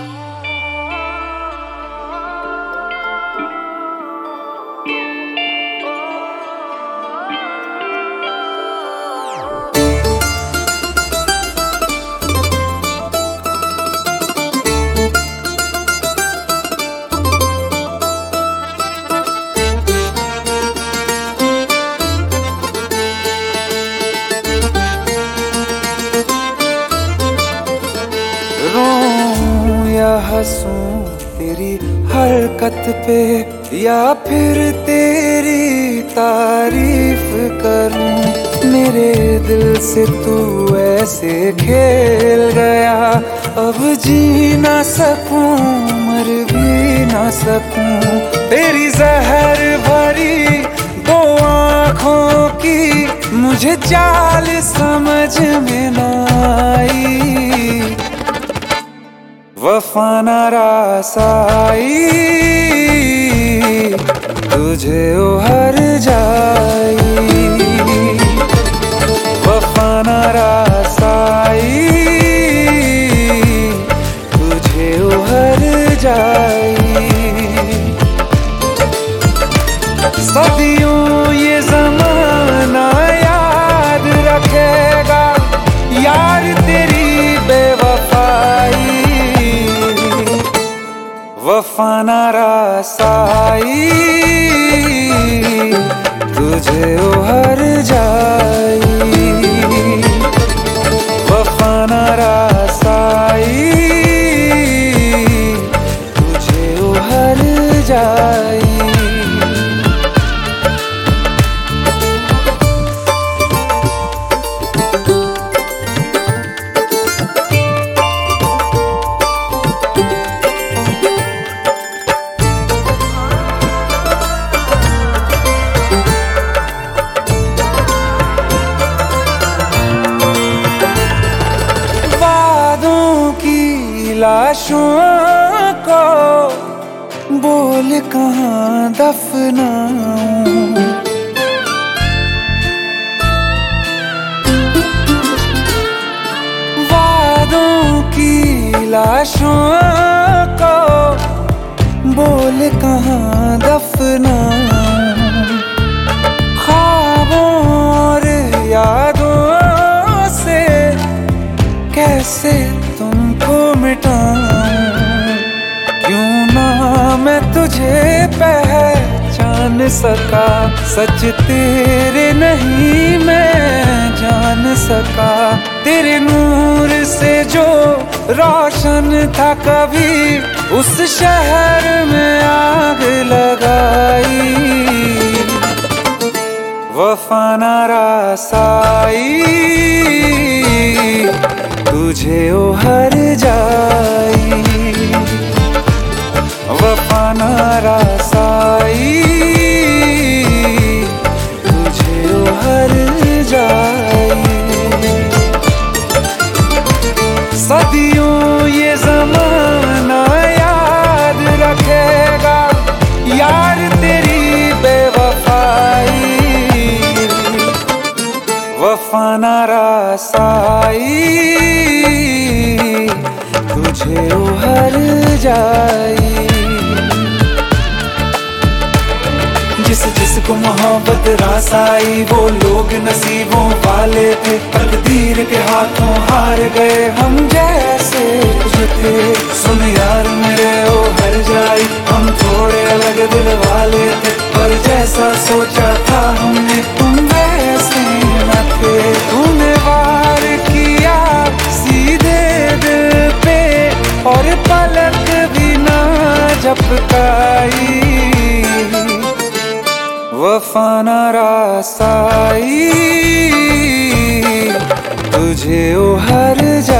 या हंसूं तेरी हरकत पे, या फिर तेरी तारीफ़ करूँ। मेरे दिल से तू ऐसे खेल गया। अब जी ना सकूँ, मर भी ना सकूँ। तेरी जहर भरी दो आँखों की मुझे चाल समझ में ना आई। रासाई तुझे हर जाई। वफा रासाई तुझे हर जाई। सदियों वफा रासाई तुझे हर जाई। वफाना रासाई तुझे हर जाई। लाशों को बोल कहाँ दफनाऊं? वादों की लाशों को बोल कहाँ दफनाऊं? ख्वाबों और यादों से कैसे तुझे पहचान सका, सच तेरे नहीं मैं जान सका। तेरे नूर से जो रोशन था कभी, उस शहर में आग लगाई। वफा रासाई, तुझे ओ हर जाई। रासाई तुझे ओ हर जाई सदियों ये जमाना याद रखेगा। यार तेरी बेवफाई। वफा रासाई तुझे हर जाई जिसको मोहब्बत रासाई, वो लोग नसीबों वाले थे। तकदीर के हाथों हार गए हम जैसे जो सुन यार मेरे ओ हर जाई वफा रासाई तुझे ओ हर जाई